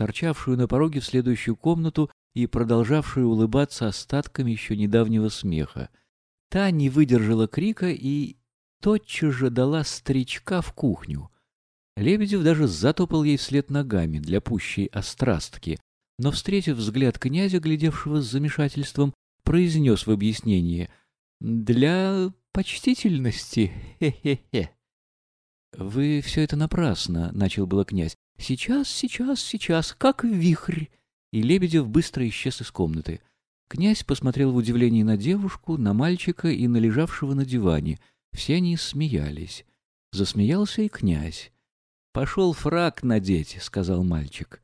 торчавшую на пороге в следующую комнату и продолжавшую улыбаться остатками еще недавнего смеха. Та не выдержала крика и тотчас же дала старичка в кухню. Лебедев даже затопал ей вслед ногами для пущей острастки, но, встретив взгляд князя, глядевшего с замешательством, произнес в объяснении «Для почтительности, хе-хе-хе». «Вы все это напрасно», — начал было князь. «Сейчас, сейчас, сейчас, как вихрь!» И Лебедев быстро исчез из комнаты. Князь посмотрел в удивлении на девушку, на мальчика и на лежавшего на диване. Все они смеялись. Засмеялся и князь. «Пошел фраг надеть», — сказал мальчик.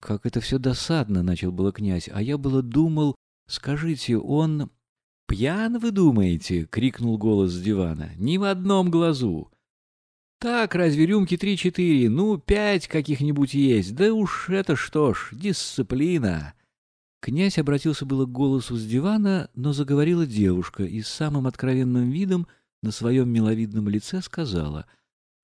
«Как это все досадно», — начал было князь, — «а я было думал, скажите, он...» «Пьян, вы думаете?» — крикнул голос с дивана. «Ни в одном глазу. Так, разве рюмки три-четыре, ну, пять каких-нибудь есть, да уж это что ж, дисциплина. Князь обратился было к голосу с дивана, но заговорила девушка и с самым откровенным видом на своем миловидном лице сказала,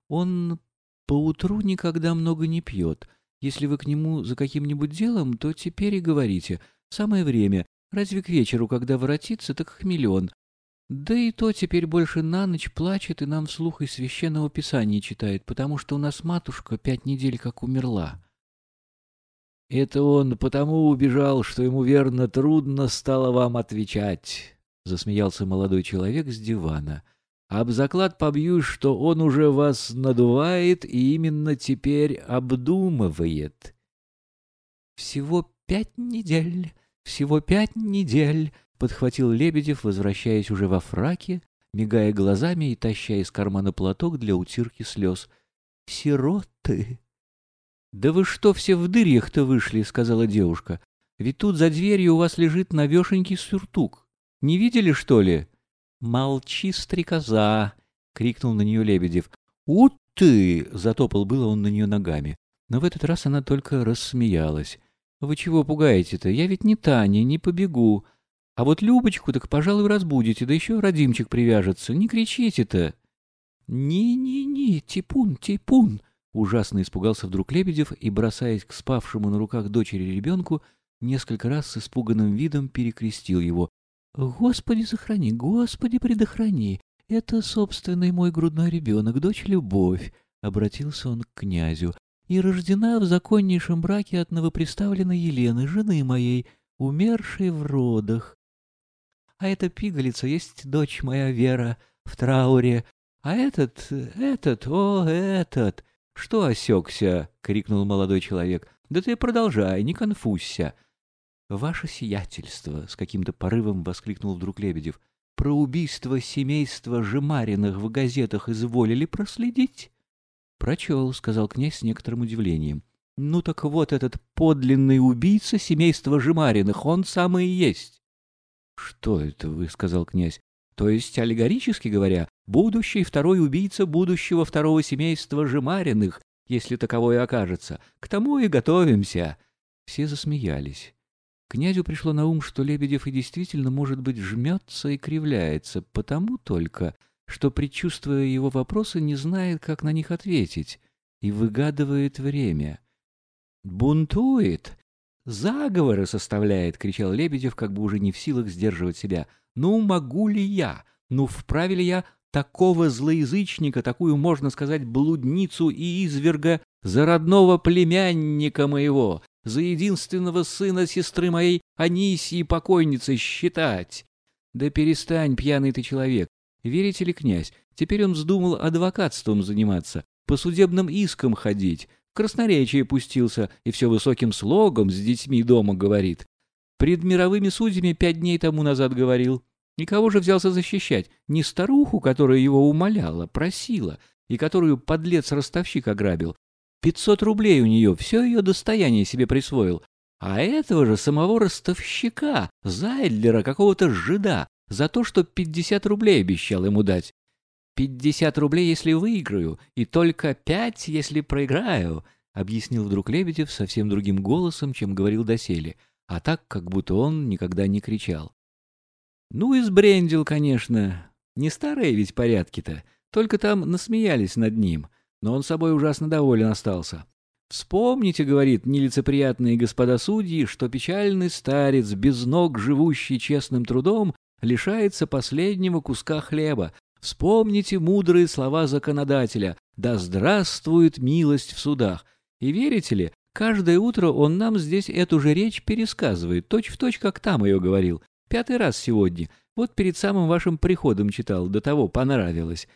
«Он поутру никогда много не пьет. Если вы к нему за каким-нибудь делом, то теперь и говорите. Самое время. Разве к вечеру, когда воротится, так хмелен. Да и то теперь больше на ночь плачет и нам вслух из священного писания читает, потому что у нас матушка пять недель как умерла. Это он потому убежал, что ему верно трудно стало вам отвечать, засмеялся молодой человек с дивана. Об заклад побьюсь, что он уже вас надувает и именно теперь обдумывает. Всего пять недель, всего пять недель, подхватил Лебедев, возвращаясь уже во фраке, мигая глазами и таща из кармана платок для утирки слез. «Сироты!» «Да вы что все в дырьях-то вышли?» — сказала девушка. «Ведь тут за дверью у вас лежит навешенький сюртук. Не видели, что ли?» «Молчи, стрекоза!» — крикнул на нее Лебедев. «У ты!» — затопал было он на нее ногами. Но в этот раз она только рассмеялась. «Вы чего пугаете-то? Я ведь не Таня, не побегу. А вот Любочку так, пожалуй, разбудите, да еще родимчик привяжется. Не кричите-то. Ни-ни-ни, типун, типун. Ужасно испугался вдруг Лебедев и, бросаясь к спавшему на руках дочери ребенку, несколько раз с испуганным видом перекрестил его. «Господи, сохрани, Господи, предохрани! Это собственный мой грудной ребенок, дочь Любовь!» — обратился он к князю. «И рождена в законнейшем браке от новоприставленной Елены, жены моей, умершей в родах. А эта пигалица есть дочь моя Вера в трауре. А этот, этот, о, этот... Что осекся? — крикнул молодой человек. — Да ты продолжай, не конфузься. — Ваше сиятельство! — с каким-то порывом воскликнул вдруг Лебедев. — Про убийство семейства Жемариных в газетах изволили проследить? — Прочел, — сказал князь с некоторым удивлением. — Ну так вот этот подлинный убийца семейства Жемариных, он самый и есть. «Что это вы?» — сказал князь. «То есть, аллегорически говоря, будущий второй убийца будущего второго семейства Жемариных, если таковое окажется. К тому и готовимся». Все засмеялись. Князю пришло на ум, что Лебедев и действительно, может быть, жмется и кривляется, потому только, что, предчувствуя его вопросы, не знает, как на них ответить, и выгадывает время. «Бунтует!» «Заговоры составляет!» — кричал Лебедев, как бы уже не в силах сдерживать себя. «Ну, могу ли я? Ну, вправе ли я такого злоязычника, такую, можно сказать, блудницу и изверга за родного племянника моего, за единственного сына сестры моей Анисии покойницы считать? Да перестань, пьяный ты человек. Верите ли, князь, теперь он вздумал адвокатством заниматься, по судебным искам ходить, красноречие пустился и все высоким слогом с детьми дома говорит. Пред мировыми судьями пять дней тому назад говорил. Никого же взялся защищать? Не старуху, которая его умоляла, просила, и которую подлец-ростовщик ограбил. Пятьсот рублей у нее, все ее достояние себе присвоил. А этого же самого ростовщика, Зайдлера, какого-то жида, за то, что пятьдесят рублей обещал ему дать. «Пятьдесят рублей, если выиграю, и только пять, если проиграю», — объяснил вдруг Лебедев совсем другим голосом, чем говорил доселе, а так, как будто он никогда не кричал. «Ну и сбрендил, конечно. Не старые ведь порядки-то, только там насмеялись над ним, но он собой ужасно доволен остался. Вспомните, говорит, нелицеприятные господа судьи, что печальный старец, без ног живущий честным трудом, лишается последнего куска хлеба. Вспомните мудрые слова законодателя «Да здравствует милость в судах». И верите ли, каждое утро он нам здесь эту же речь пересказывает, точь-в-точь, точь, как там ее говорил. Пятый раз сегодня. Вот перед самым вашим приходом читал, до того понравилось.